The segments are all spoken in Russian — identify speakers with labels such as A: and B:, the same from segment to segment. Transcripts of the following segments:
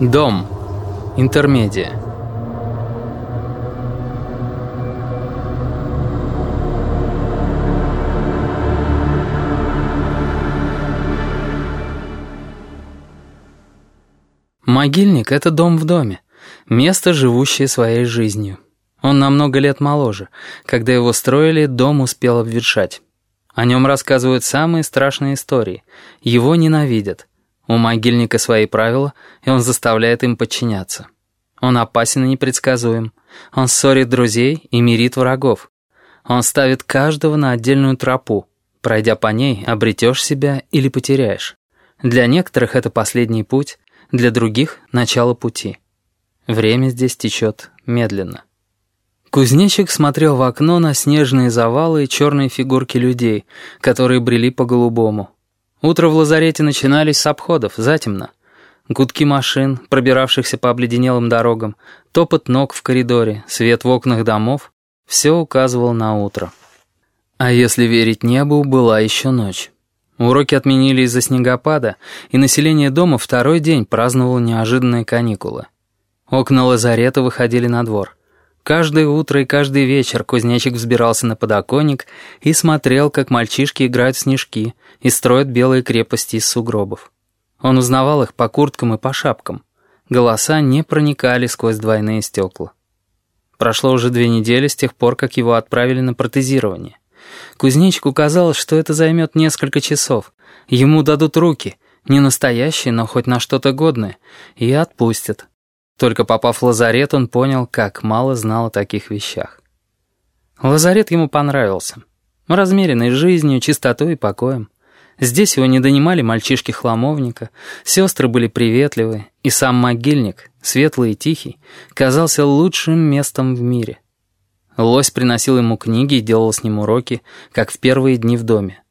A: Дом. Интермедия. Могильник — это дом в доме, место, живущее своей жизнью. Он на много лет моложе. Когда его строили, дом успел обветшать. О нем рассказывают самые страшные истории. Его ненавидят. У могильника свои правила, и он заставляет им подчиняться. Он опасен и непредсказуем. Он ссорит друзей и мирит врагов. Он ставит каждого на отдельную тропу. Пройдя по ней, обретешь себя или потеряешь. Для некоторых это последний путь, для других — начало пути. Время здесь течет медленно. Кузнечик смотрел в окно на снежные завалы и черные фигурки людей, которые брели по голубому. Утро в лазарете начинались с обходов, затемно. Гудки машин, пробиравшихся по обледенелым дорогам, топот ног в коридоре, свет в окнах домов — все указывал на утро. А если верить небу, была еще ночь. Уроки отменили из-за снегопада, и население дома второй день праздновало неожиданные каникулы. Окна лазарета выходили на двор. Каждое утро и каждый вечер кузнечик взбирался на подоконник и смотрел, как мальчишки играют в снежки и строят белые крепости из сугробов. Он узнавал их по курткам и по шапкам. Голоса не проникали сквозь двойные стекла. Прошло уже две недели с тех пор, как его отправили на протезирование. Кузнечику казалось, что это займет несколько часов. Ему дадут руки, не настоящие, но хоть на что-то годное, и отпустят. Только попав в лазарет, он понял, как мало знал о таких вещах. Лазарет ему понравился. Размеренной жизнью, чистотой и покоем. Здесь его не донимали мальчишки хламовника, сестры были приветливы, и сам могильник, светлый и тихий, казался лучшим местом в мире. Лось приносил ему книги и делал с ним уроки, как в первые дни в доме.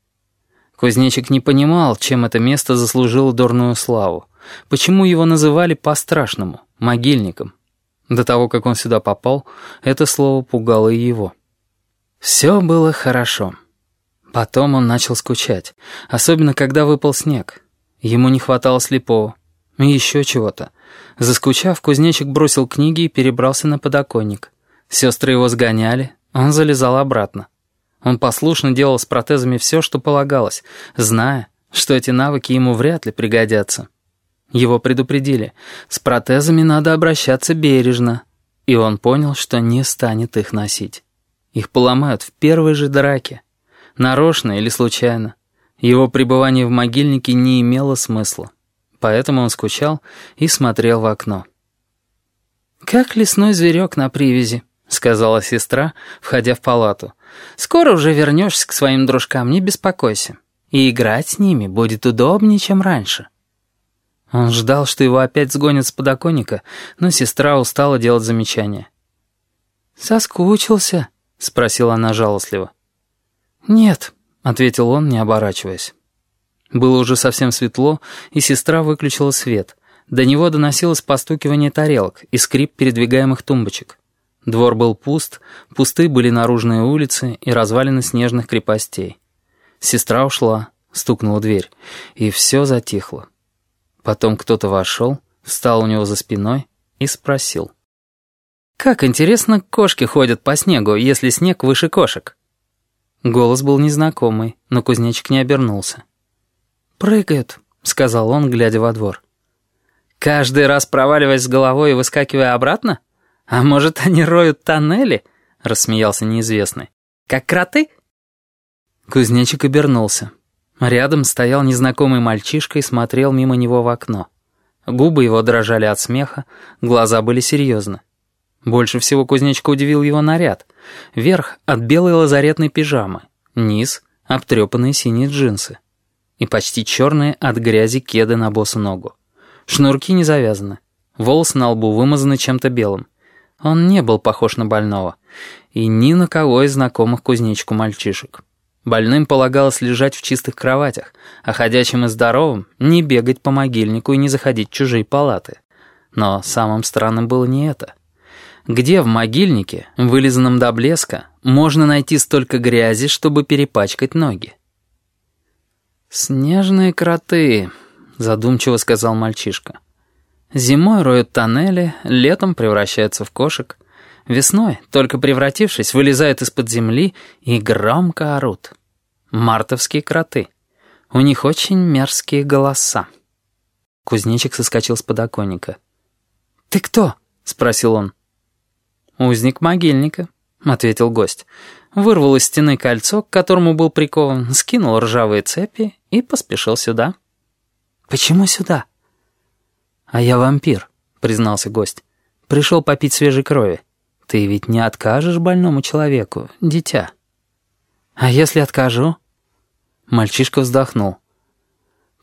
A: Кузнечик не понимал, чем это место заслужило дурную славу. Почему его называли по-страшному, могильником? До того, как он сюда попал, это слово пугало и его. Все было хорошо. Потом он начал скучать, особенно когда выпал снег. Ему не хватало слепого. И еще чего-то. Заскучав, кузнечик бросил книги и перебрался на подоконник. Сестры его сгоняли, он залезал обратно. Он послушно делал с протезами все, что полагалось, зная, что эти навыки ему вряд ли пригодятся. Его предупредили, с протезами надо обращаться бережно, и он понял, что не станет их носить. Их поломают в первой же драке, нарочно или случайно. Его пребывание в могильнике не имело смысла, поэтому он скучал и смотрел в окно. «Как лесной зверек на привязи», — сказала сестра, входя в палату. «Скоро уже вернешься к своим дружкам, не беспокойся. И играть с ними будет удобнее, чем раньше». Он ждал, что его опять сгонят с подоконника, но сестра устала делать замечания. «Соскучился?» — спросила она жалостливо. «Нет», — ответил он, не оборачиваясь. Было уже совсем светло, и сестра выключила свет. До него доносилось постукивание тарелок и скрип передвигаемых тумбочек. Двор был пуст, пусты были наружные улицы и развалины снежных крепостей. Сестра ушла, стукнула дверь, и все затихло. Потом кто-то вошел, встал у него за спиной и спросил. «Как интересно кошки ходят по снегу, если снег выше кошек?» Голос был незнакомый, но кузнечик не обернулся. «Прыгают», — сказал он, глядя во двор. «Каждый раз проваливаясь с головой и выскакивая обратно? А может, они роют тоннели?» — рассмеялся неизвестный. «Как кроты?» Кузнечик обернулся. Рядом стоял незнакомый мальчишка и смотрел мимо него в окно. Губы его дрожали от смеха, глаза были серьезны. Больше всего кузнечка удивил его наряд. Верх от белой лазаретной пижамы, низ — обтрепанные синие джинсы. И почти черные от грязи кеды на босу ногу. Шнурки не завязаны, волосы на лбу вымазаны чем-то белым. Он не был похож на больного. И ни на кого из знакомых кузнечку мальчишек. Больным полагалось лежать в чистых кроватях, а ходячим и здоровым не бегать по могильнику и не заходить в чужие палаты. Но самым странным было не это. Где в могильнике, вылизанном до блеска, можно найти столько грязи, чтобы перепачкать ноги? «Снежные кроты», — задумчиво сказал мальчишка. Зимой роют тоннели, летом превращаются в кошек. Весной, только превратившись, вылезают из-под земли и громко орут. Мартовские кроты. У них очень мерзкие голоса. Кузнечик соскочил с подоконника. «Ты кто?» — спросил он. «Узник могильника», — ответил гость. Вырвал из стены кольцо, к которому был прикован, скинул ржавые цепи и поспешил сюда. «Почему сюда?» «А я вампир», — признался гость. «Пришел попить свежей крови. Ты ведь не откажешь больному человеку, дитя?» «А если откажу?» Мальчишка вздохнул.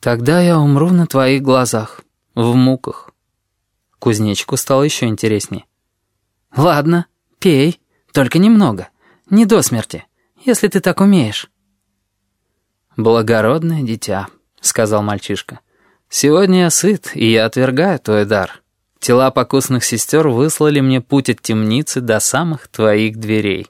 A: «Тогда я умру на твоих глазах, в муках». Кузнечику стало еще интересней. «Ладно, пей, только немного, не до смерти, если ты так умеешь». «Благородное дитя», — сказал мальчишка. «Сегодня я сыт, и я отвергаю твой дар. Тела покусных сестер выслали мне путь от темницы до самых твоих дверей».